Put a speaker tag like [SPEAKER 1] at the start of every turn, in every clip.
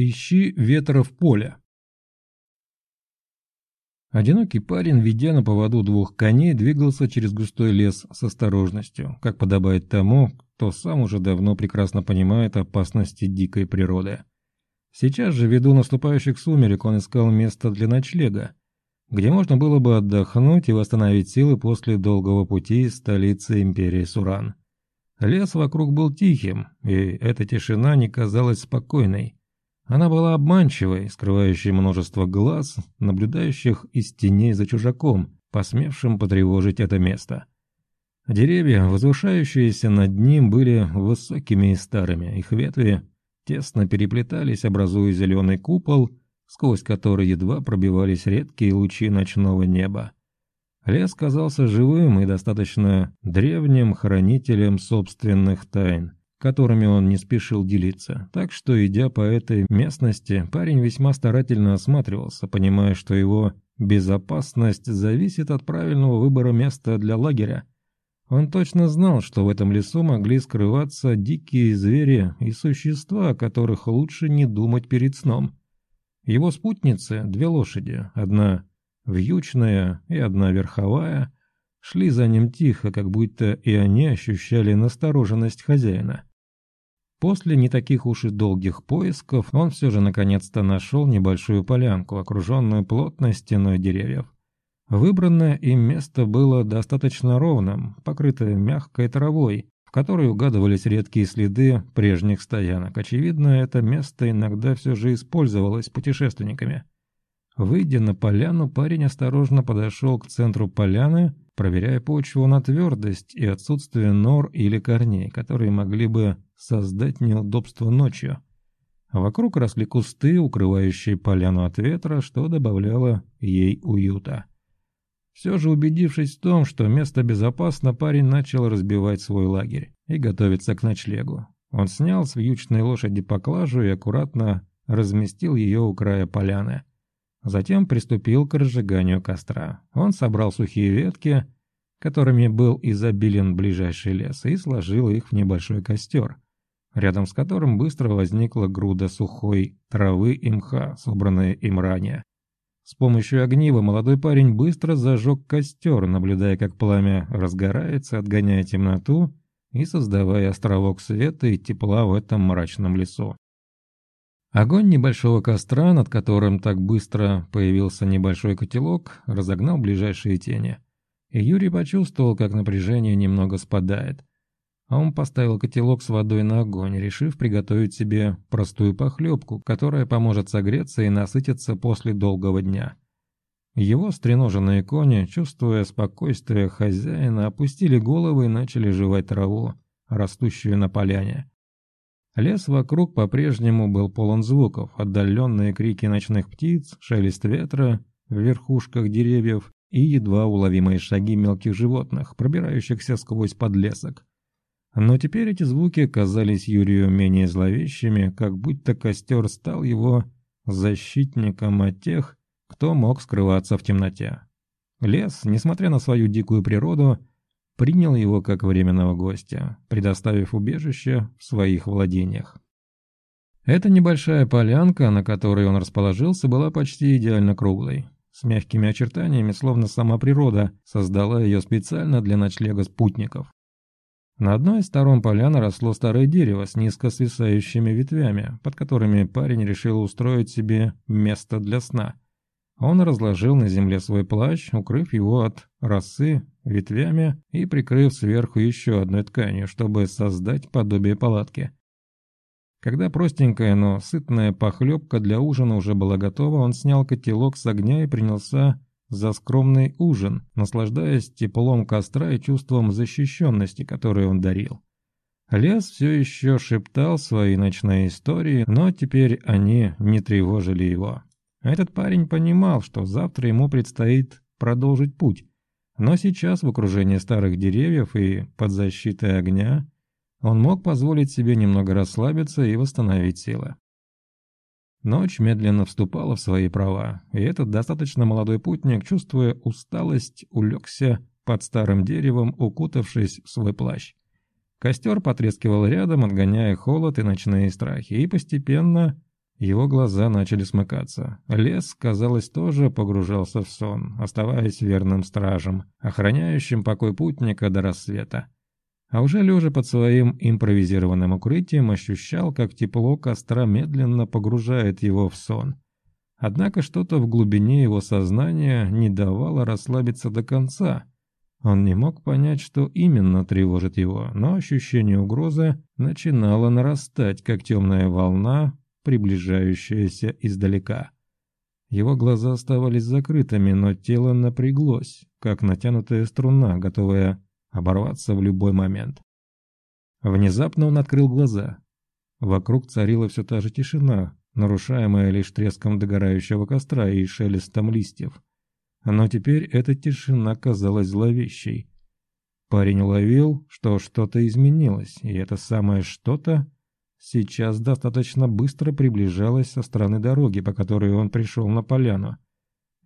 [SPEAKER 1] Ищи ветра в поле. Одинокий парень, ведя на поводу двух коней, двигался через густой лес с осторожностью, как подобает тому, кто сам уже давно прекрасно понимает опасности дикой природы. Сейчас же, ввиду наступающих сумерек, он искал место для ночлега, где можно было бы отдохнуть и восстановить силы после долгого пути из столицы империи Суран. Лес вокруг был тихим, и эта тишина не казалась спокойной. Она была обманчивой, скрывающей множество глаз, наблюдающих из теней за чужаком, посмевшим потревожить это место. Деревья, возвышающиеся над ним, были высокими и старыми, их ветви тесно переплетались, образуя зеленый купол, сквозь который едва пробивались редкие лучи ночного неба. Лес казался живым и достаточно древним хранителем собственных тайн которыми он не спешил делиться, так что, идя по этой местности, парень весьма старательно осматривался, понимая, что его безопасность зависит от правильного выбора места для лагеря. Он точно знал, что в этом лесу могли скрываться дикие звери и существа, о которых лучше не думать перед сном. Его спутницы, две лошади, одна вьючная и одна верховая, шли за ним тихо, как будто и они ощущали настороженность хозяина. После не таких уж и долгих поисков он все же наконец-то нашел небольшую полянку, окруженную плотной стеной деревьев. Выбранное им место было достаточно ровным, покрытое мягкой травой, в которой угадывались редкие следы прежних стоянок. Очевидно, это место иногда все же использовалось путешественниками. Выйдя на поляну, парень осторожно подошел к центру поляны, проверяя почву на твердость и отсутствие нор или корней, которые могли бы создать неудобство ночью. Вокруг росли кусты, укрывающие поляну от ветра, что добавляло ей уюта. Все же убедившись в том, что место безопасно, парень начал разбивать свой лагерь и готовиться к ночлегу. Он снял с вьючной лошади поклажу и аккуратно разместил ее у края поляны. Затем приступил к разжиганию костра. Он собрал сухие ветки, которыми был изобилен ближайший лес, и сложил их в небольшой костер, рядом с которым быстро возникла груда сухой травы и мха, собранная им ранее. С помощью огнива молодой парень быстро зажег костер, наблюдая, как пламя разгорается, отгоняя темноту и создавая островок света и тепла в этом мрачном лесу. Огонь небольшого костра, над которым так быстро появился небольшой котелок, разогнал ближайшие тени. И Юрий почувствовал, как напряжение немного спадает. А он поставил котелок с водой на огонь, решив приготовить себе простую похлебку, которая поможет согреться и насытиться после долгого дня. Его стреноженные кони, чувствуя спокойствие хозяина, опустили головы и начали жевать траву, растущую на поляне. Лес вокруг по-прежнему был полон звуков, отдаленные крики ночных птиц, шелест ветра в верхушках деревьев и едва уловимые шаги мелких животных, пробирающихся сквозь подлесок. Но теперь эти звуки казались Юрию менее зловещими, как будто костер стал его защитником от тех, кто мог скрываться в темноте. Лес, несмотря на свою дикую природу, принял его как временного гостя, предоставив убежище в своих владениях. Эта небольшая полянка, на которой он расположился, была почти идеально круглой, с мягкими очертаниями, словно сама природа создала ее специально для ночлега спутников. На одной из сторон поляны росло старое дерево с низко свисающими ветвями, под которыми парень решил устроить себе место для сна. Он разложил на земле свой плащ, укрыв его от росы ветвями и прикрыв сверху еще одной тканью, чтобы создать подобие палатки. Когда простенькая, но сытная похлебка для ужина уже была готова, он снял котелок с огня и принялся за скромный ужин, наслаждаясь теплом костра и чувством защищенности, которое он дарил. Лес все еще шептал свои ночные истории, но теперь они не тревожили его. Этот парень понимал, что завтра ему предстоит продолжить путь, но сейчас, в окружении старых деревьев и под защитой огня, он мог позволить себе немного расслабиться и восстановить силы. Ночь медленно вступала в свои права, и этот достаточно молодой путник, чувствуя усталость, улегся под старым деревом, укутавшись в свой плащ. Костер потрескивал рядом, отгоняя холод и ночные страхи, и постепенно его глаза начали смыкаться. Лес, казалось, тоже погружался в сон, оставаясь верным стражем, охраняющим покой путника до рассвета. А уже лежа под своим импровизированным укрытием, ощущал, как тепло костра медленно погружает его в сон. Однако что-то в глубине его сознания не давало расслабиться до конца. Он не мог понять, что именно тревожит его, но ощущение угрозы начинало нарастать, как темная волна, приближающаяся издалека. Его глаза оставались закрытыми, но тело напряглось, как натянутая струна, готовая оборваться в любой момент. Внезапно он открыл глаза. Вокруг царила все та же тишина, нарушаемая лишь треском догорающего костра и шелестом листьев. Но теперь эта тишина казалась зловещей. Парень уловил, что что-то изменилось, и это самое что-то сейчас достаточно быстро приближалась со стороны дороги, по которой он пришел на поляну.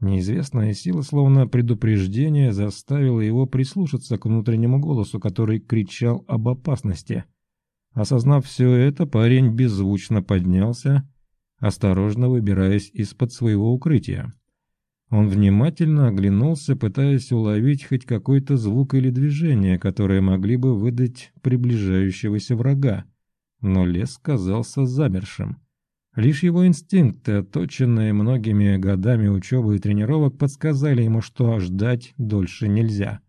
[SPEAKER 1] Неизвестная сила, словно предупреждение, заставила его прислушаться к внутреннему голосу, который кричал об опасности. Осознав все это, парень беззвучно поднялся, осторожно выбираясь из-под своего укрытия. Он внимательно оглянулся, пытаясь уловить хоть какой-то звук или движение, которые могли бы выдать приближающегося врага но лес казался замершим. Лишь его инстинкты, отточенные многими годами учебы и тренировок, подсказали ему, что ждать дольше нельзя.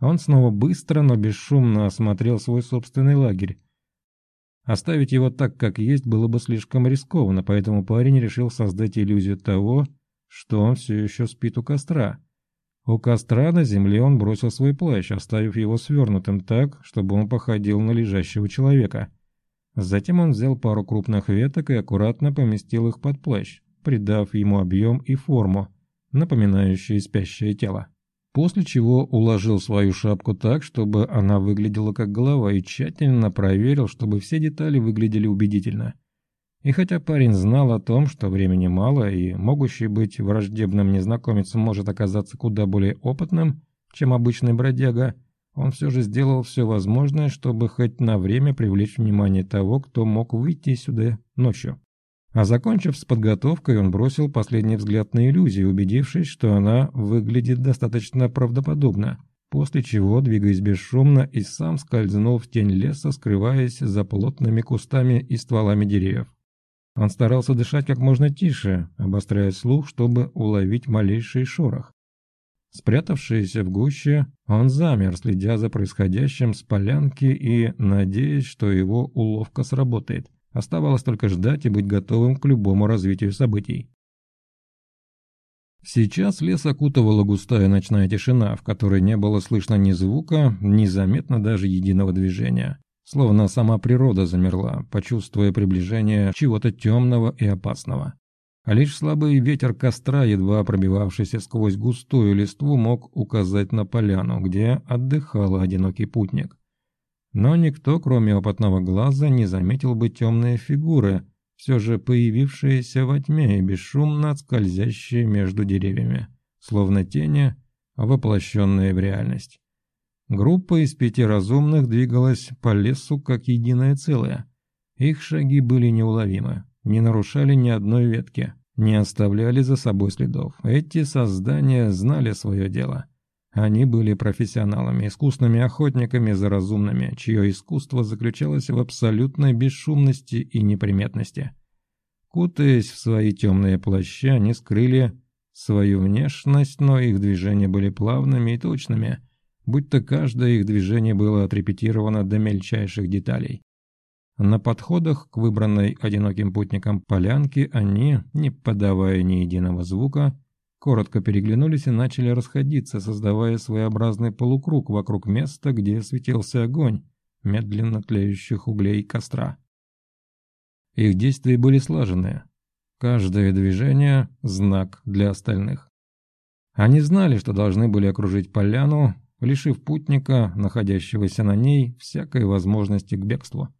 [SPEAKER 1] Он снова быстро, но бесшумно осмотрел свой собственный лагерь. Оставить его так, как есть, было бы слишком рискованно, поэтому парень решил создать иллюзию того, что он все еще спит у костра. У костра на земле он бросил свой плащ, оставив его свернутым так, чтобы он походил на лежащего человека – Затем он взял пару крупных веток и аккуратно поместил их под плащ, придав ему объем и форму, напоминающие спящее тело. После чего уложил свою шапку так, чтобы она выглядела как голова, и тщательно проверил, чтобы все детали выглядели убедительно. И хотя парень знал о том, что времени мало, и могущий быть враждебным незнакомец может оказаться куда более опытным, чем обычный бродяга – он все же сделал все возможное, чтобы хоть на время привлечь внимание того, кто мог выйти сюда ночью. А закончив с подготовкой, он бросил последний взгляд на иллюзию, убедившись, что она выглядит достаточно правдоподобно, после чего, двигаясь бесшумно, и сам скользнул в тень леса, скрываясь за плотными кустами и стволами деревьев. Он старался дышать как можно тише, обостряя слух, чтобы уловить малейший шорох. Спрятавшись в гуще, он замер, следя за происходящим с полянки и надеясь, что его уловка сработает. Оставалось только ждать и быть готовым к любому развитию событий. Сейчас лес окутывала густая ночная тишина, в которой не было слышно ни звука, ни заметно даже единого движения. Словно сама природа замерла, почувствуя приближение чего-то темного и опасного а лишь слабый ветер костра, едва пробивавшийся сквозь густую листву, мог указать на поляну, где отдыхал одинокий путник. Но никто, кроме опытного глаза, не заметил бы темные фигуры, все же появившиеся во тьме и бесшумно скользящие между деревьями, словно тени, воплощенные в реальность. Группа из пяти разумных двигалась по лесу как единое целое. Их шаги были неуловимы, не нарушали ни одной ветки – не оставляли за собой следов. Эти создания знали свое дело. Они были профессионалами, искусными охотниками за разумными, чье искусство заключалось в абсолютной бесшумности и неприметности. Кутаясь в свои темные плащи, они скрыли свою внешность, но их движения были плавными и точными, будто каждое их движение было отрепетировано до мельчайших деталей. На подходах к выбранной одиноким путникам полянке они, не подавая ни единого звука, коротко переглянулись и начали расходиться, создавая своеобразный полукруг вокруг места, где светился огонь медленно тлеющих углей костра. Их действия были слаженные. Каждое движение – знак для остальных. Они знали, что должны были окружить поляну, лишив путника, находящегося на ней, всякой возможности к бегству.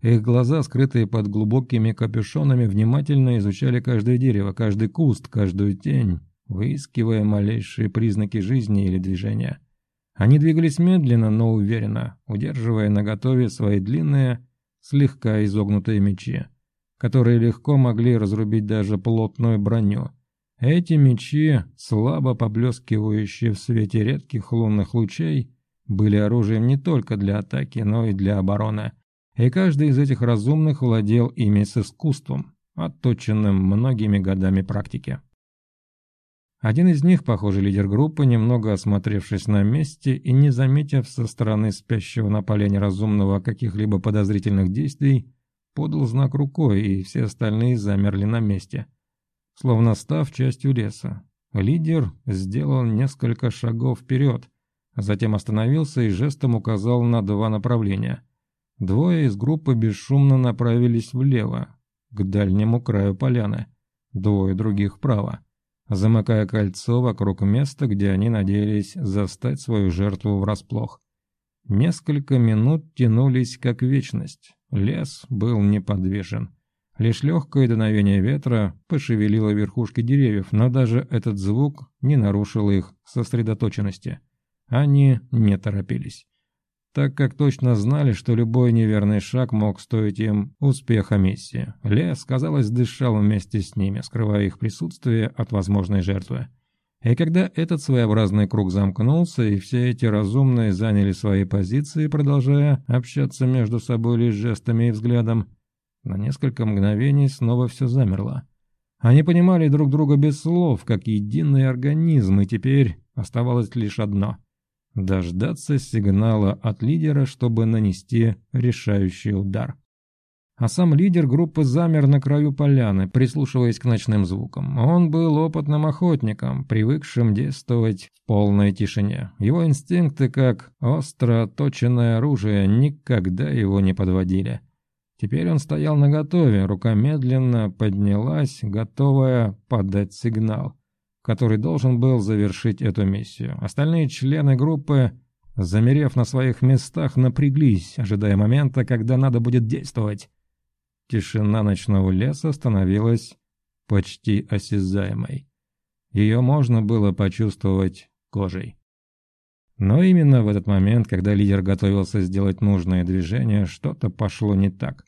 [SPEAKER 1] Их глаза, скрытые под глубокими капюшонами, внимательно изучали каждое дерево, каждый куст, каждую тень, выискивая малейшие признаки жизни или движения. Они двигались медленно, но уверенно, удерживая наготове свои длинные, слегка изогнутые мечи, которые легко могли разрубить даже плотную броню. Эти мечи, слабо поблескивающие в свете редких лунных лучей, были оружием не только для атаки, но и для обороны – и каждый из этих разумных владел ими с искусством, отточенным многими годами практики. Один из них, похоже, лидер группы, немного осмотревшись на месте и не заметив со стороны спящего на полене разумного каких-либо подозрительных действий, подал знак рукой, и все остальные замерли на месте, словно став частью леса. Лидер сделал несколько шагов вперед, затем остановился и жестом указал на два направления – Двое из группы бесшумно направились влево, к дальнему краю поляны, двое других вправо, замыкая кольцо вокруг места, где они надеялись застать свою жертву врасплох. Несколько минут тянулись как вечность, лес был неподвижен. Лишь легкое дуновение ветра пошевелило верхушки деревьев, но даже этот звук не нарушил их сосредоточенности. Они не торопились так как точно знали, что любой неверный шаг мог стоить им успеха миссии. Лес, казалось, дышал вместе с ними, скрывая их присутствие от возможной жертвы. И когда этот своеобразный круг замкнулся, и все эти разумные заняли свои позиции, продолжая общаться между собой лишь жестами и взглядом, на несколько мгновений снова все замерло. Они понимали друг друга без слов, как единый организм, и теперь оставалось лишь одно — дождаться сигнала от лидера, чтобы нанести решающий удар. А сам лидер группы замер на краю поляны, прислушиваясь к ночным звукам. Он был опытным охотником, привыкшим действовать в полной тишине. Его инстинкты, как остро точенное оружие, никогда его не подводили. Теперь он стоял наготове, рука медленно поднялась, готовая подать сигнал который должен был завершить эту миссию. Остальные члены группы, замерев на своих местах, напряглись, ожидая момента, когда надо будет действовать. Тишина ночного леса становилась почти осязаемой. Ее можно было почувствовать кожей. Но именно в этот момент, когда лидер готовился сделать нужное движение, что-то пошло не так.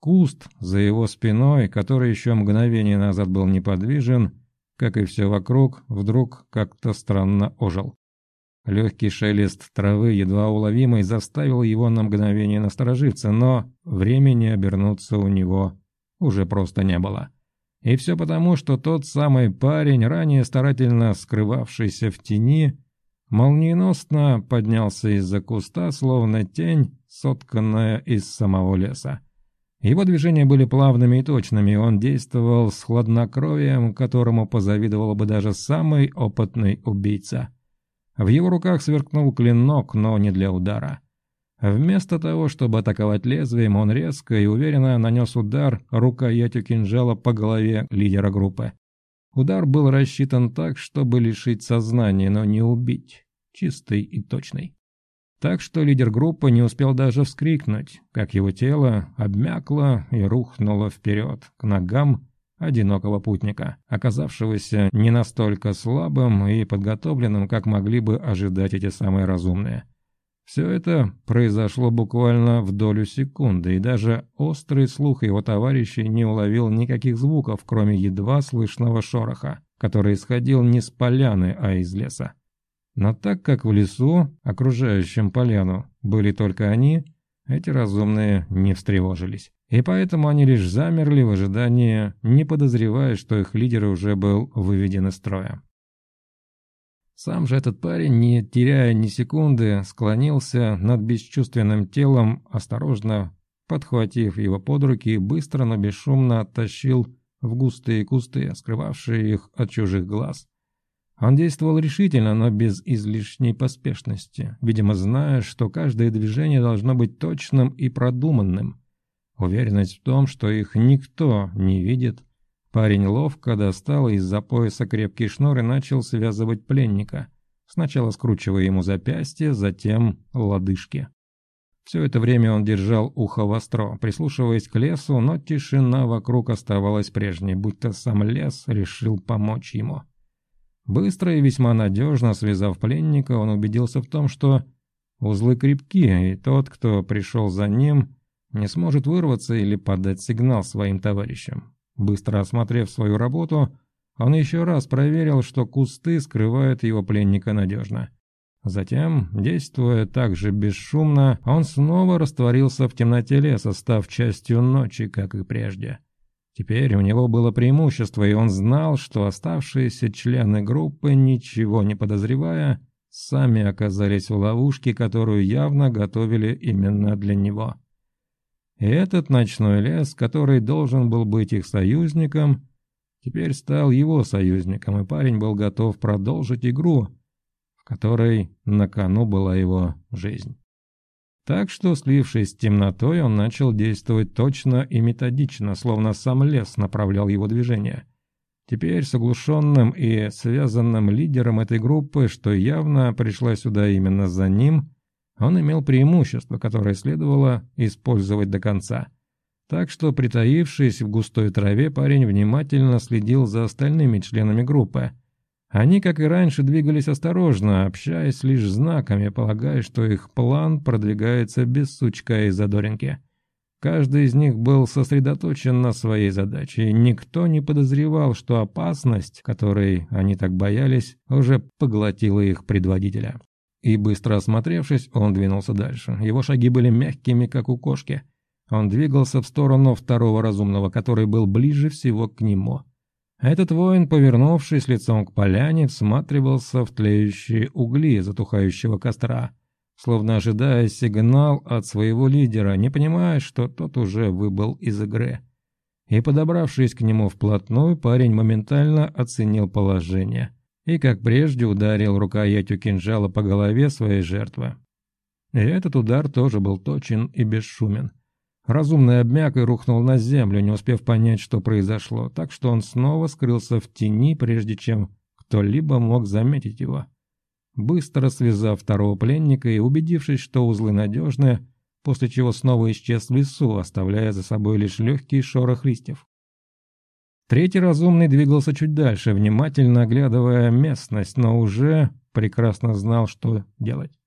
[SPEAKER 1] Куст за его спиной, который еще мгновение назад был неподвижен, как и все вокруг, вдруг как-то странно ожил. Легкий шелест травы, едва уловимый, заставил его на мгновение насторожиться, но времени обернуться у него уже просто не было. И все потому, что тот самый парень, ранее старательно скрывавшийся в тени, молниеносно поднялся из-за куста, словно тень, сотканная из самого леса. Его движения были плавными и точными, он действовал с хладнокровием, которому позавидовал бы даже самый опытный убийца. В его руках сверкнул клинок, но не для удара. Вместо того, чтобы атаковать лезвием, он резко и уверенно нанес удар рукоятью кинжала по голове лидера группы. Удар был рассчитан так, чтобы лишить сознания, но не убить. Чистый и точный так что лидер группы не успел даже вскрикнуть, как его тело обмякло и рухнуло вперед, к ногам одинокого путника, оказавшегося не настолько слабым и подготовленным, как могли бы ожидать эти самые разумные. Все это произошло буквально в долю секунды, и даже острый слух его товарищей не уловил никаких звуков, кроме едва слышного шороха, который исходил не с поляны, а из леса. Но так как в лесу, окружающем поляну, были только они, эти разумные не встревожились. И поэтому они лишь замерли в ожидании, не подозревая, что их лидер уже был выведен из строя. Сам же этот парень, не теряя ни секунды, склонился над бесчувственным телом, осторожно подхватив его под руки, быстро, но бесшумно оттащил в густые кусты, скрывавшие их от чужих глаз, он действовал решительно, но без излишней поспешности, видимо, зная, что каждое движение должно быть точным и продуманным. Уверенность в том, что их никто не видит. Парень ловко достал из-за пояса крепкий шнур и начал связывать пленника, сначала скручивая ему запястье, затем лодыжки. Все это время он держал ухо востро, прислушиваясь к лесу, но тишина вокруг оставалась прежней, будто сам лес решил помочь ему. Быстро и весьма надежно связав пленника, он убедился в том, что узлы крепки, и тот, кто пришел за ним, не сможет вырваться или подать сигнал своим товарищам. Быстро осмотрев свою работу, он еще раз проверил, что кусты скрывают его пленника надежно. Затем, действуя так же бесшумно, он снова растворился в темноте леса, став частью ночи, как и прежде. Теперь у него было преимущество, и он знал, что оставшиеся члены группы, ничего не подозревая, сами оказались в ловушке, которую явно готовили именно для него. И этот ночной лес, который должен был быть их союзником, теперь стал его союзником, и парень был готов продолжить игру, в которой на кону была его жизнь. Так что, слившись с темнотой, он начал действовать точно и методично, словно сам лес направлял его движение. Теперь с оглушенным и связанным лидером этой группы, что явно пришла сюда именно за ним, он имел преимущество, которое следовало использовать до конца. Так что, притаившись в густой траве, парень внимательно следил за остальными членами группы – они, как и раньше, двигались осторожно, общаясь лишь знаками, полагая, что их план продвигается без сучка и задоринки. Каждый из них был сосредоточен на своей задаче, и никто не подозревал, что опасность, которой они так боялись, уже поглотила их предводителя. И быстро осмотревшись, он двинулся дальше. Его шаги были мягкими, как у кошки. Он двигался в сторону второго разумного, который был ближе всего к нему. А этот воин, повернувшись лицом к поляне, всматривался в тлеющие угли затухающего костра, словно ожидая сигнал от своего лидера, не понимая, что тот уже выбыл из игры. И, подобравшись к нему вплотную, парень моментально оценил положение и, как прежде, ударил рукоятью кинжала по голове своей жертвы. И этот удар тоже был точен и бесшумен – Разумный обмяк и рухнул на землю, не успев понять, что произошло, так что он снова скрылся в тени, прежде чем кто-либо мог заметить его. Быстро связав второго пленника и убедившись, что узлы надежные, после чего снова исчез в лесу, оставляя за собой лишь легкий шорох листьев. Третий разумный двигался чуть дальше, внимательно оглядывая местность, но уже прекрасно знал, что делать.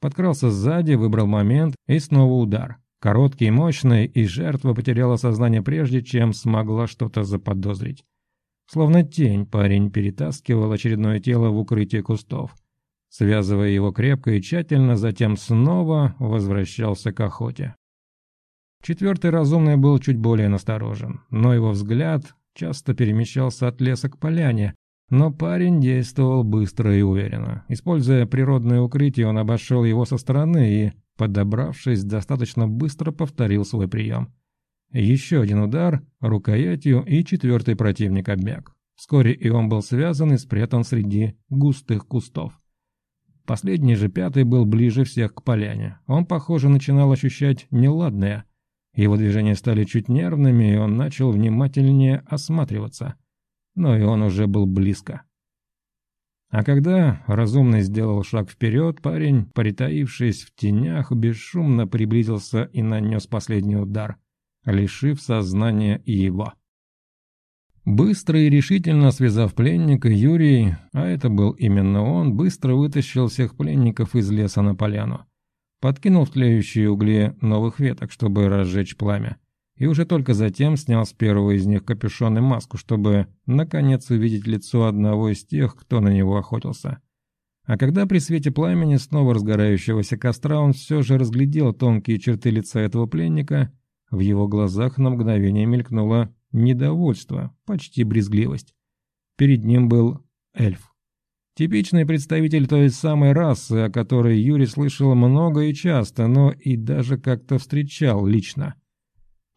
[SPEAKER 1] Подкрался сзади, выбрал момент и снова удар. Короткий и мощный, и жертва потеряла сознание прежде, чем смогла что-то заподозрить. Словно тень парень перетаскивал очередное тело в укрытие кустов, связывая его крепко и тщательно, затем снова возвращался к охоте. Четвертый разумный был чуть более насторожен, но его взгляд часто перемещался от леса к поляне, но парень действовал быстро и уверенно. Используя природное укрытие, он обошел его со стороны и Подобравшись, достаточно быстро повторил свой прием. Еще один удар, рукоятью и четвертый противник обмяк. Вскоре и он был связан и спрятан среди густых кустов. Последний же пятый был ближе всех к поляне. Он, похоже, начинал ощущать неладное. Его движения стали чуть нервными, и он начал внимательнее осматриваться. Но и он уже был близко. А когда разумный сделал шаг вперед, парень, притаившись в тенях, бесшумно приблизился и нанес последний удар, лишив сознания и его. Быстро и решительно связав пленника, Юрий, а это был именно он, быстро вытащил всех пленников из леса на поляну. Подкинул в тлеющие угли новых веток, чтобы разжечь пламя и уже только затем снял с первого из них капюшон и маску, чтобы, наконец, увидеть лицо одного из тех, кто на него охотился. А когда при свете пламени снова разгорающегося костра он все же разглядел тонкие черты лица этого пленника, в его глазах на мгновение мелькнуло недовольство, почти брезгливость. Перед ним был эльф. Типичный представитель той самой расы, о которой Юрий слышал много и часто, но и даже как-то встречал лично –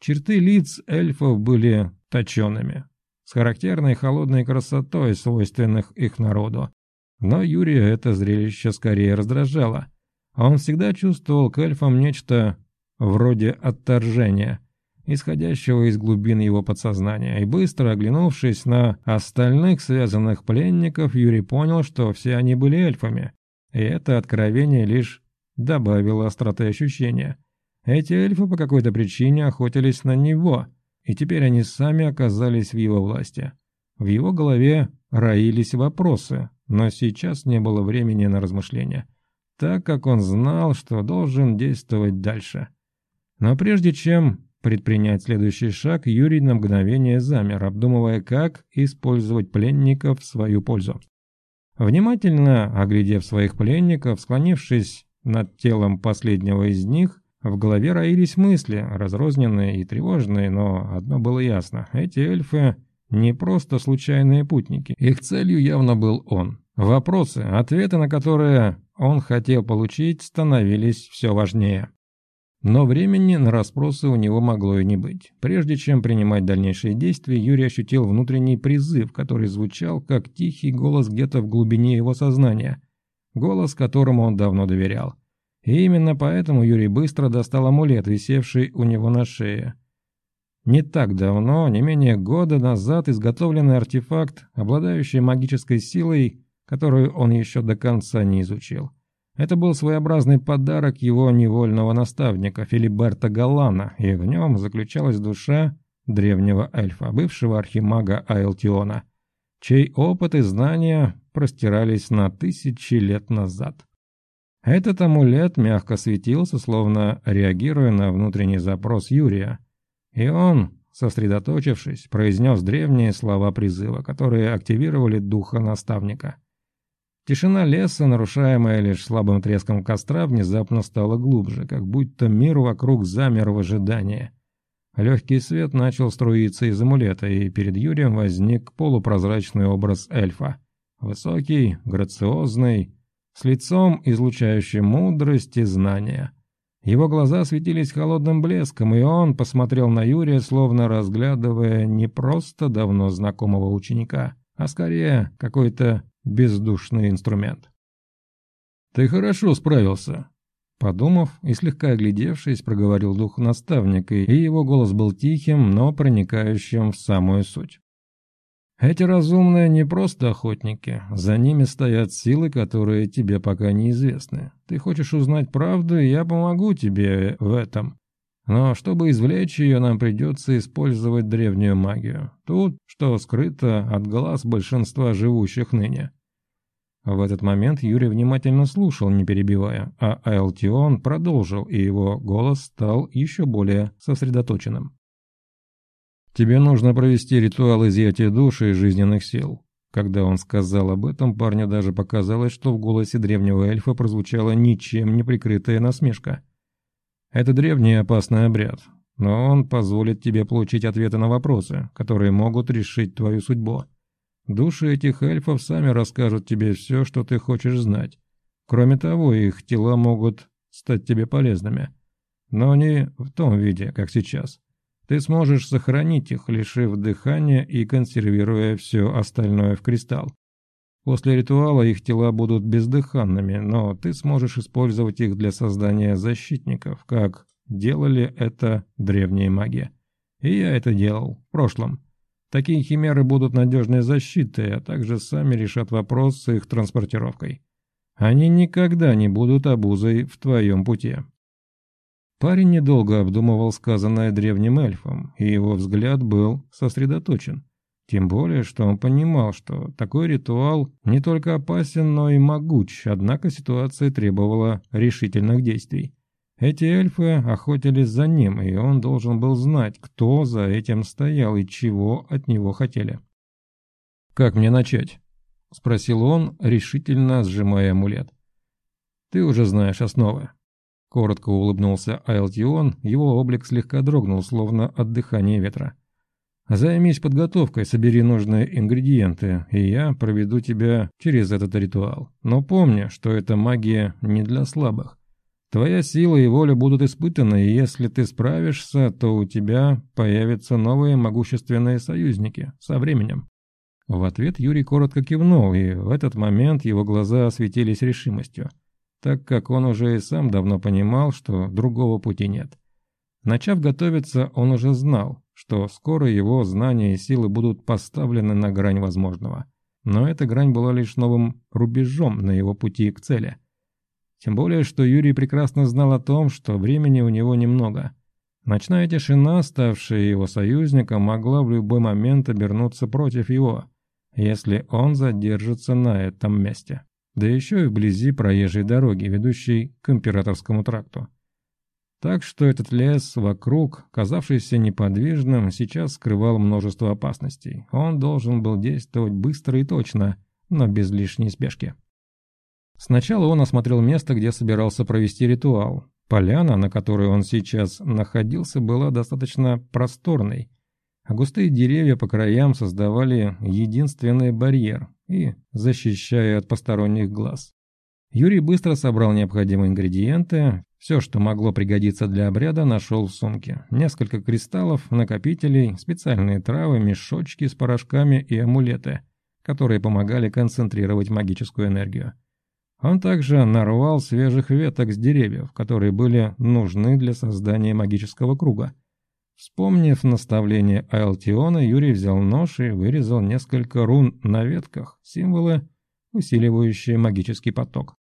[SPEAKER 1] Черты лиц эльфов были точенными, с характерной холодной красотой, свойственных их народу. Но Юрия это зрелище скорее раздражало. Он всегда чувствовал к эльфам нечто вроде отторжения, исходящего из глубин его подсознания, и быстро оглянувшись на остальных связанных пленников, Юрий понял, что все они были эльфами, и это откровение лишь добавило остроты ощущения – эти эльфы по какой-то причине охотились на него, и теперь они сами оказались в его власти. В его голове роились вопросы, но сейчас не было времени на размышления, так как он знал, что должен действовать дальше. Но прежде чем предпринять следующий шаг, Юрий на мгновение замер, обдумывая, как использовать пленников в свою пользу. Внимательно оглядев своих пленников, склонившись над телом последнего из них, в голове роились мысли, разрозненные и тревожные, но одно было ясно. Эти эльфы не просто случайные путники. Их целью явно был он. Вопросы, ответы на которые он хотел получить, становились все важнее. Но времени на расспросы у него могло и не быть. Прежде чем принимать дальнейшие действия, Юрий ощутил внутренний призыв, который звучал как тихий голос где-то в глубине его сознания. Голос, которому он давно доверял. И именно поэтому Юрий быстро достал амулет, висевший у него на шее. Не так давно, не менее года назад изготовленный артефакт, обладающий магической силой, которую он еще до конца не изучил. Это был своеобразный подарок его невольного наставника Филиберта Галана, и в нем заключалась душа древнего эльфа, бывшего архимага Айлтиона, чей опыт и знания простирались на тысячи лет назад. Этот амулет мягко светился, словно реагируя на внутренний запрос Юрия. И он, сосредоточившись, произнес древние слова призыва, которые активировали духа наставника. Тишина леса, нарушаемая лишь слабым треском костра, внезапно стала глубже, как будто мир вокруг замер в ожидании. Легкий свет начал струиться из амулета, и перед Юрием возник полупрозрачный образ эльфа. Высокий, грациозный, с лицом, излучающим мудрость и знания. Его глаза светились холодным блеском, и он посмотрел на Юрия, словно разглядывая не просто давно знакомого ученика, а скорее какой-то бездушный инструмент. «Ты хорошо справился», — подумав и слегка оглядевшись, проговорил дух наставника, и его голос был тихим, но проникающим в самую суть. Эти разумные не просто охотники. За ними стоят силы, которые тебе пока неизвестны. Ты хочешь узнать правду, и я помогу тебе в этом. Но чтобы извлечь ее, нам придется использовать древнюю магию. Тут, что скрыто от глаз большинства живущих ныне. В этот момент Юрий внимательно слушал, не перебивая, а Айлтион продолжил, и его голос стал еще более сосредоточенным. Тебе нужно провести ритуал изъятия души и жизненных сил». Когда он сказал об этом, парню даже показалось, что в голосе древнего эльфа прозвучала ничем не прикрытая насмешка. «Это древний опасный обряд, но он позволит тебе получить ответы на вопросы, которые могут решить твою судьбу. Души этих эльфов сами расскажут тебе все, что ты хочешь знать. Кроме того, их тела могут стать тебе полезными, но не в том виде, как сейчас. Ты сможешь сохранить их, лишив дыхания и консервируя все остальное в кристалл. После ритуала их тела будут бездыханными, но ты сможешь использовать их для создания защитников, как делали это древние маги. И я это делал в прошлом. Такие химеры будут надежной защитой, а также сами решат вопрос с их транспортировкой. Они никогда не будут обузой в твоем пути. Парень недолго обдумывал сказанное древним эльфом, и его взгляд был сосредоточен. Тем более, что он понимал, что такой ритуал не только опасен, но и могуч, однако ситуация требовала решительных действий. Эти эльфы охотились за ним, и он должен был знать, кто за этим стоял и чего от него хотели. «Как мне начать?» – спросил он, решительно сжимая амулет. «Ты уже знаешь основы», Коротко улыбнулся Айлтион, его облик слегка дрогнул, словно от дыхания ветра. «Займись подготовкой, собери нужные ингредиенты, и я проведу тебя через этот ритуал. Но помни, что эта магия не для слабых. Твоя сила и воля будут испытаны, и если ты справишься, то у тебя появятся новые могущественные союзники со временем». В ответ Юрий коротко кивнул, и в этот момент его глаза осветились решимостью так как он уже и сам давно понимал, что другого пути нет. Начав готовиться, он уже знал, что скоро его знания и силы будут поставлены на грань возможного. Но эта грань была лишь новым рубежом на его пути к цели. Тем более, что Юрий прекрасно знал о том, что времени у него немного. Ночная тишина, ставшая его союзником, могла в любой момент обернуться против его, если он задержится на этом месте да еще и вблизи проезжей дороги, ведущей к Императорскому тракту. Так что этот лес вокруг, казавшийся неподвижным, сейчас скрывал множество опасностей. Он должен был действовать быстро и точно, но без лишней спешки. Сначала он осмотрел место, где собирался провести ритуал. Поляна, на которой он сейчас находился, была достаточно просторной, а густые деревья по краям создавали единственный барьер, и защищая от посторонних глаз. Юрий быстро собрал необходимые ингредиенты, все, что могло пригодиться для обряда, нашел в сумке. Несколько кристаллов, накопителей, специальные травы, мешочки с порошками и амулеты, которые помогали концентрировать магическую энергию. Он также нарвал свежих веток с деревьев, которые были нужны для создания магического круга, Вспомнив наставление Айлтиона, Юрий взял нож и вырезал несколько рун на ветках, символы, усиливающие магический поток.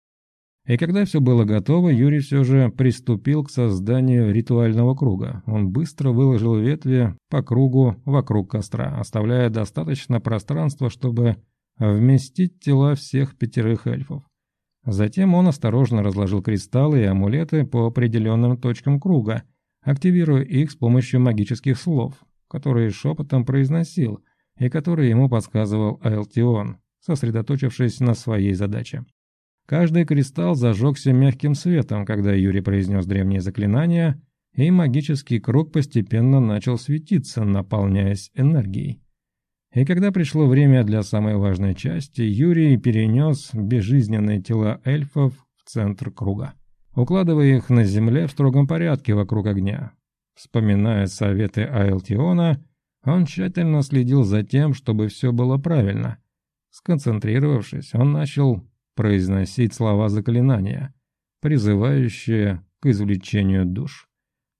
[SPEAKER 1] И когда все было готово, Юрий все же приступил к созданию ритуального круга. Он быстро выложил ветви по кругу вокруг костра, оставляя достаточно пространства, чтобы вместить тела всех пятерых эльфов. Затем он осторожно разложил кристаллы и амулеты по определенным точкам круга – активируя их с помощью магических слов, которые шепотом произносил и которые ему подсказывал Айлтион, сосредоточившись на своей задаче. Каждый кристалл зажегся мягким светом, когда Юрий произнес древние заклинания, и магический круг постепенно начал светиться, наполняясь энергией. И когда пришло время для самой важной части, Юрий перенес безжизненные тела эльфов в центр круга укладывая их на земле в строгом порядке вокруг огня. Вспоминая советы Айлтиона, он тщательно следил за тем, чтобы все было правильно. Сконцентрировавшись, он начал произносить слова заклинания, призывающие к извлечению душ.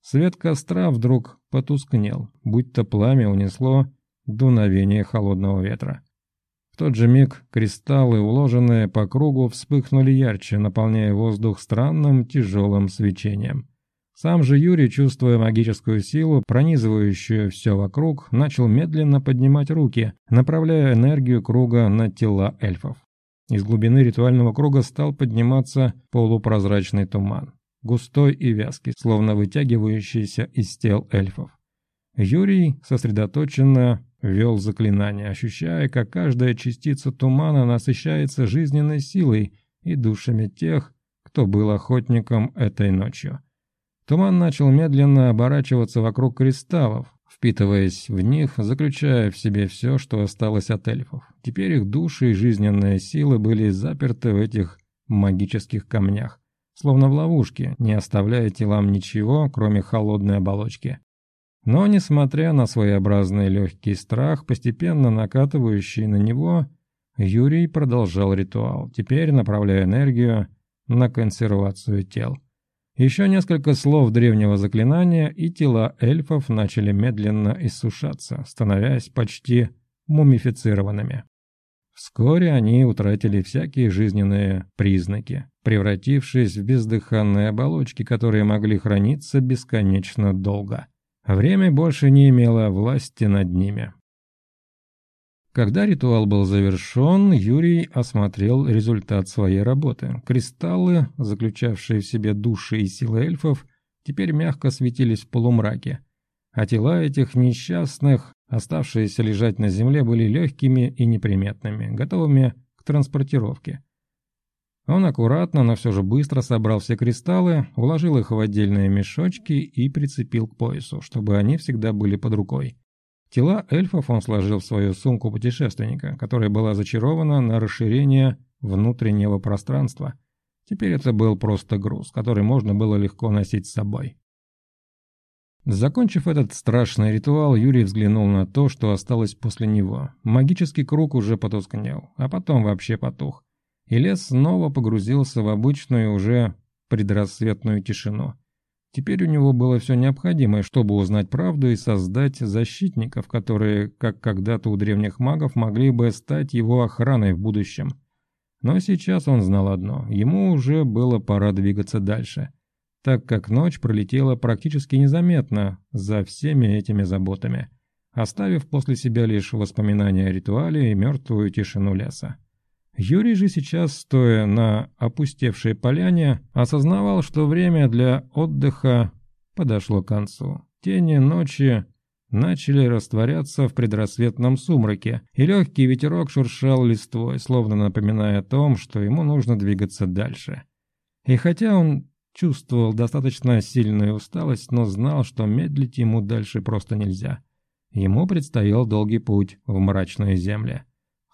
[SPEAKER 1] Свет костра вдруг потускнел, будто пламя унесло дуновение холодного ветра тот же миг кристаллы, уложенные по кругу, вспыхнули ярче, наполняя воздух странным тяжелым свечением. Сам же Юрий, чувствуя магическую силу, пронизывающую все вокруг, начал медленно поднимать руки, направляя энергию круга на тела эльфов. Из глубины ритуального круга стал подниматься полупрозрачный туман, густой и вязкий, словно вытягивающийся из тел эльфов. Юрий сосредоточенно Вел заклинание, ощущая, как каждая частица тумана насыщается жизненной силой и душами тех, кто был охотником этой ночью. Туман начал медленно оборачиваться вокруг кристаллов, впитываясь в них, заключая в себе все, что осталось от эльфов. Теперь их души и жизненные силы были заперты в этих магических камнях, словно в ловушке, не оставляя телам ничего, кроме холодной оболочки. Но, несмотря на своеобразный легкий страх, постепенно накатывающий на него, Юрий продолжал ритуал, теперь направляя энергию на консервацию тел. Еще несколько слов древнего заклинания, и тела эльфов начали медленно иссушаться, становясь почти мумифицированными. Вскоре они утратили всякие жизненные признаки, превратившись в бездыханные оболочки, которые могли храниться бесконечно долго. А время больше не имело власти над ними. Когда ритуал был завершен, Юрий осмотрел результат своей работы. Кристаллы, заключавшие в себе души и силы эльфов, теперь мягко светились в полумраке, а тела этих несчастных, оставшиеся лежать на земле, были легкими и неприметными, готовыми к транспортировке. Он аккуратно, но все же быстро собрал все кристаллы, уложил их в отдельные мешочки и прицепил к поясу, чтобы они всегда были под рукой. Тела эльфов он сложил в свою сумку путешественника, которая была зачарована на расширение внутреннего пространства. Теперь это был просто груз, который можно было легко носить с собой. Закончив этот страшный ритуал, Юрий взглянул на то, что осталось после него. Магический круг уже потускнел, а потом вообще потух и лес снова погрузился в обычную уже предрассветную тишину. Теперь у него было все необходимое, чтобы узнать правду и создать защитников, которые, как когда-то у древних магов, могли бы стать его охраной в будущем. Но сейчас он знал одно – ему уже было пора двигаться дальше, так как ночь пролетела практически незаметно за всеми этими заботами, оставив после себя лишь воспоминания о ритуале и мертвую тишину леса. Юрий же сейчас, стоя на опустевшей поляне, осознавал, что время для отдыха подошло к концу. Тени ночи начали растворяться в предрассветном сумраке, и легкий ветерок шуршал листвой, словно напоминая о том, что ему нужно двигаться дальше. И хотя он чувствовал достаточно сильную усталость, но знал, что медлить ему дальше просто нельзя. Ему предстоял долгий путь в мрачные земли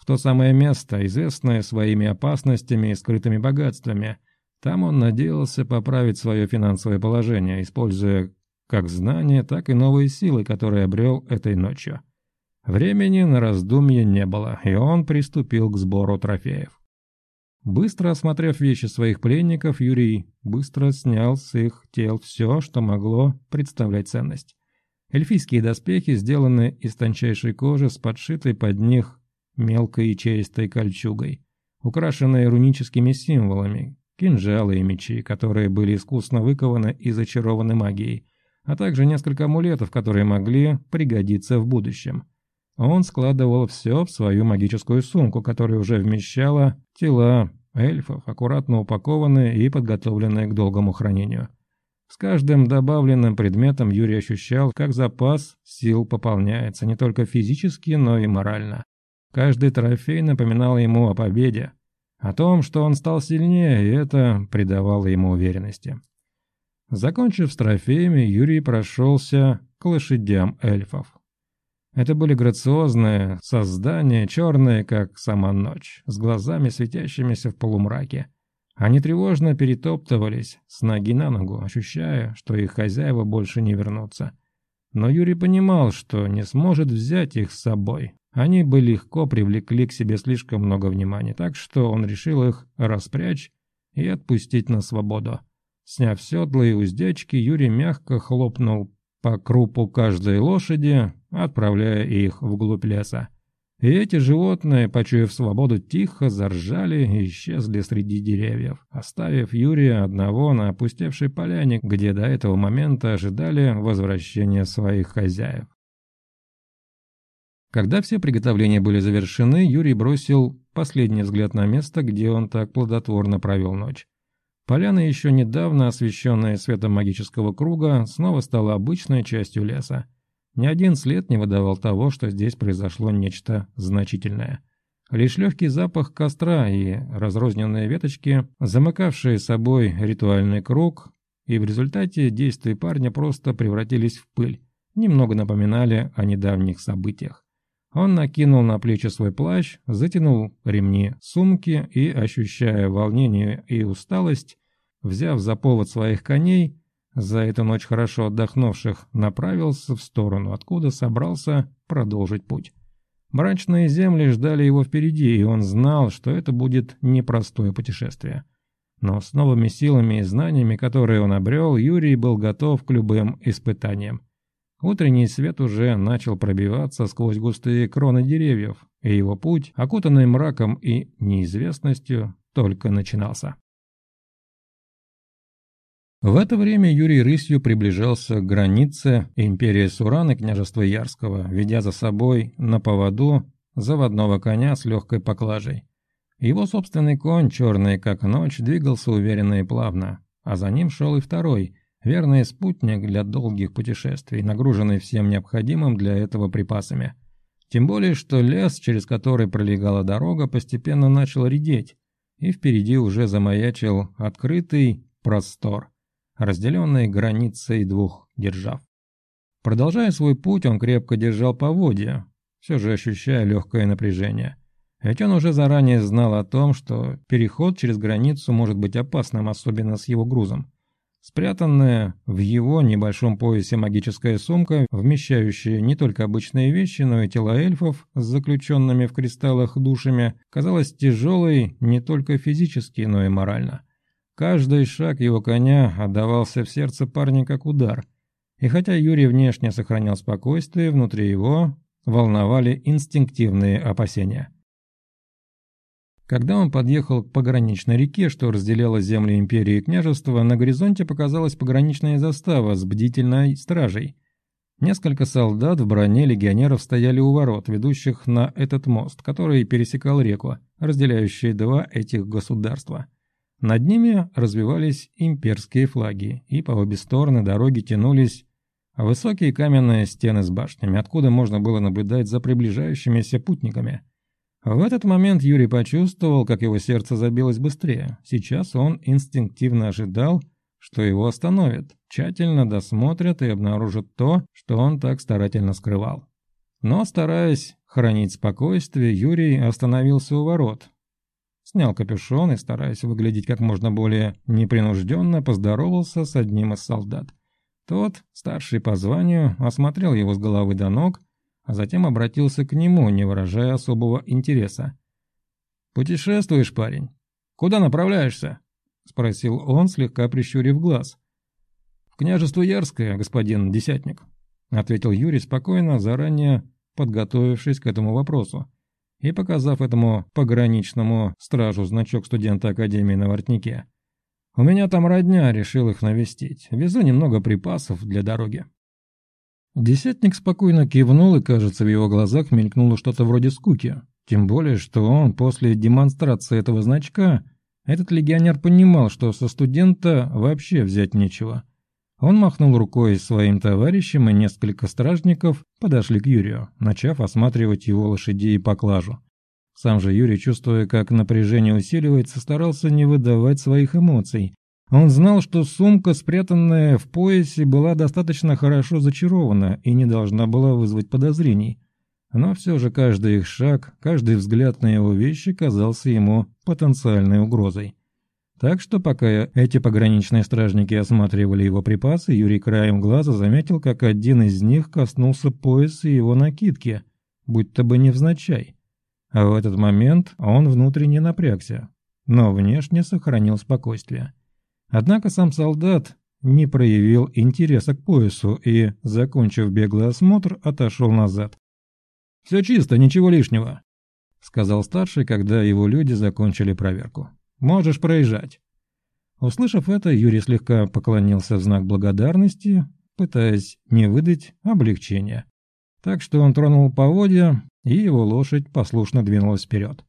[SPEAKER 1] то самое место, известное своими опасностями и скрытыми богатствами. Там он надеялся поправить свое финансовое положение, используя как знания, так и новые силы, которые обрел этой ночью. Времени на раздумье не было, и он приступил к сбору трофеев. Быстро осмотрев вещи своих пленников, Юрий быстро снял с их тел все, что могло представлять ценность. Эльфийские доспехи сделаны из тончайшей кожи с подшитой под них мелкой и чеистой кольчугой, украшенной руническими символами, кинжалы и мечи, которые были искусно выкованы и зачарованы магией, а также несколько амулетов, которые могли пригодиться в будущем. Он складывал все в свою магическую сумку, которая уже вмещала тела эльфов, аккуратно упакованные и подготовленные к долгому хранению. С каждым добавленным предметом Юрий ощущал, как запас сил пополняется не только физически, но и морально. Каждый трофей напоминал ему о победе, о том, что он стал сильнее, и это придавало ему уверенности. Закончив с трофеями, Юрий прошелся к лошадям эльфов. Это были грациозные создания, черные, как сама ночь, с глазами, светящимися в полумраке. Они тревожно перетоптывались с ноги на ногу, ощущая, что их хозяева больше не вернутся. Но Юрий понимал, что не сможет взять их с собой, они бы легко привлекли к себе слишком много внимания, так что он решил их распрячь и отпустить на свободу. Сняв седла и уздечки, Юрий мягко хлопнул по крупу каждой лошади, отправляя их вглубь леса. И эти животные, почуяв свободу, тихо заржали и исчезли среди деревьев, оставив Юрия одного на опустевшей поляне, где до этого момента ожидали возвращения своих хозяев. Когда все приготовления были завершены, Юрий бросил последний взгляд на место, где он так плодотворно провел ночь. Поляна, еще недавно освещенная светом магического круга, снова стала обычной частью леса. Ни один след не выдавал того, что здесь произошло нечто значительное. Лишь легкий запах костра и разрозненные веточки, замыкавшие собой ритуальный круг, и в результате действия парня просто превратились в пыль, немного напоминали о недавних событиях. Он накинул на плечи свой плащ, затянул ремни сумки и, ощущая волнение и усталость, взяв за повод своих коней, за эту ночь хорошо отдохнувших, направился в сторону, откуда собрался продолжить путь. Мрачные земли ждали его впереди, и он знал, что это будет непростое путешествие. Но с новыми силами и знаниями, которые он обрел, Юрий был готов к любым испытаниям. Утренний свет уже начал пробиваться сквозь густые кроны деревьев, и его путь, окутанный мраком и неизвестностью, только начинался. В это время Юрий рысью приближался к границе империи Суран и княжества Ярского, ведя за собой на поводу заводного коня с легкой поклажей. Его собственный конь, черный как ночь, двигался уверенно и плавно, а за ним шел и второй – Верный спутник для долгих путешествий, нагруженный всем необходимым для этого припасами. Тем более, что лес, через который пролегала дорога, постепенно начал редеть, и впереди уже замаячил открытый простор, разделенный границей двух держав. Продолжая свой путь, он крепко держал поводья, все же ощущая легкое напряжение. Ведь он уже заранее знал о том, что переход через границу может быть опасным, особенно с его грузом. Спрятанная в его небольшом поясе магическая сумка, вмещающая не только обычные вещи, но и тела эльфов с заключенными в кристаллах душами, казалась тяжелой не только физически, но и морально. Каждый шаг его коня отдавался в сердце парня как удар. И хотя Юрий внешне сохранял спокойствие, внутри его волновали инстинктивные опасения – когда он подъехал к пограничной реке, что разделяла земли империи и княжества, на горизонте показалась пограничная застава с бдительной стражей. Несколько солдат в броне легионеров стояли у ворот, ведущих на этот мост, который пересекал реку, разделяющие два этих государства. Над ними развивались имперские флаги, и по обе стороны дороги тянулись высокие каменные стены с башнями, откуда можно было наблюдать за приближающимися путниками – в этот момент Юрий почувствовал, как его сердце забилось быстрее. Сейчас он инстинктивно ожидал, что его остановят, тщательно досмотрят и обнаружат то, что он так старательно скрывал. Но, стараясь хранить спокойствие, Юрий остановился у ворот. Снял капюшон и, стараясь выглядеть как можно более непринужденно, поздоровался с одним из солдат. Тот, старший по званию, осмотрел его с головы до ног а затем обратился к нему, не выражая особого интереса. «Путешествуешь, парень? Куда направляешься?» — спросил он, слегка прищурив глаз. «В княжество Ярское, господин Десятник», — ответил Юрий спокойно, заранее подготовившись к этому вопросу и показав этому пограничному стражу значок студента Академии на воротнике. «У меня там родня, решил их навестить. Везу немного припасов для дороги». Десятник спокойно кивнул, и, кажется, в его глазах мелькнуло что-то вроде скуки. Тем более, что он после демонстрации этого значка, этот легионер понимал, что со студента вообще взять нечего. Он махнул рукой своим товарищам, и несколько стражников подошли к Юрию, начав осматривать его лошади и поклажу. Сам же Юрий, чувствуя, как напряжение усиливается, старался не выдавать своих эмоций, он знал, что сумка, спрятанная в поясе, была достаточно хорошо зачарована и не должна была вызвать подозрений. Но все же каждый их шаг, каждый взгляд на его вещи казался ему потенциальной угрозой. Так что пока эти пограничные стражники осматривали его припасы, Юрий краем глаза заметил, как один из них коснулся пояса его накидки, будто бы невзначай. А в этот момент он внутренне напрягся, но внешне сохранил спокойствие. Однако сам солдат не проявил интереса к поясу и, закончив беглый осмотр, отошел назад. «Все чисто, ничего лишнего», — сказал старший, когда его люди закончили проверку. «Можешь проезжать». Услышав это, Юрий слегка поклонился в знак благодарности, пытаясь не выдать облегчения. Так что он тронул поводья, и его лошадь послушно двинулась вперед.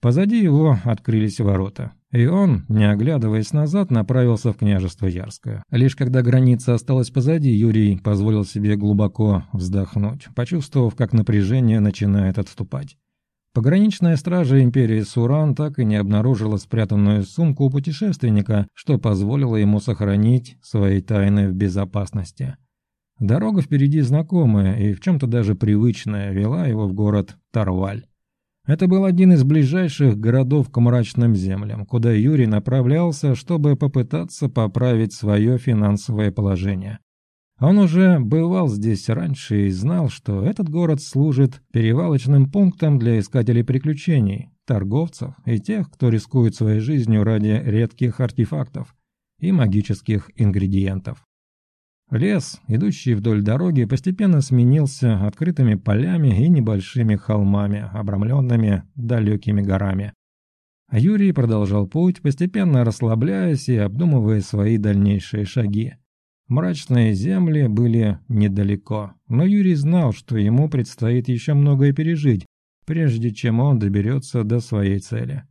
[SPEAKER 1] Позади его открылись ворота. И он, не оглядываясь назад, направился в княжество Ярское. Лишь когда граница осталась позади, Юрий позволил себе глубоко вздохнуть, почувствовав, как напряжение начинает отступать. Пограничная стража империи Суран так и не обнаружила спрятанную сумку у путешественника, что позволило ему сохранить свои тайны в безопасности. Дорога впереди знакомая и в чем-то даже привычная вела его в город Тарваль. Это был один из ближайших городов к мрачным землям, куда Юрий направлялся, чтобы попытаться поправить свое финансовое положение. Он уже бывал здесь раньше и знал, что этот город служит перевалочным пунктом для искателей приключений, торговцев и тех, кто рискует своей жизнью ради редких артефактов и магических ингредиентов. Лес, идущий вдоль дороги, постепенно сменился открытыми полями и небольшими холмами, обрамленными далекими горами. А Юрий продолжал путь, постепенно расслабляясь и обдумывая свои дальнейшие шаги. Мрачные земли были недалеко, но Юрий знал, что ему предстоит еще многое пережить, прежде чем он доберется до своей цели.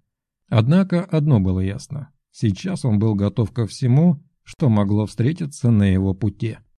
[SPEAKER 1] Однако одно было ясно. Сейчас он был готов ко всему что могло встретиться на его пути.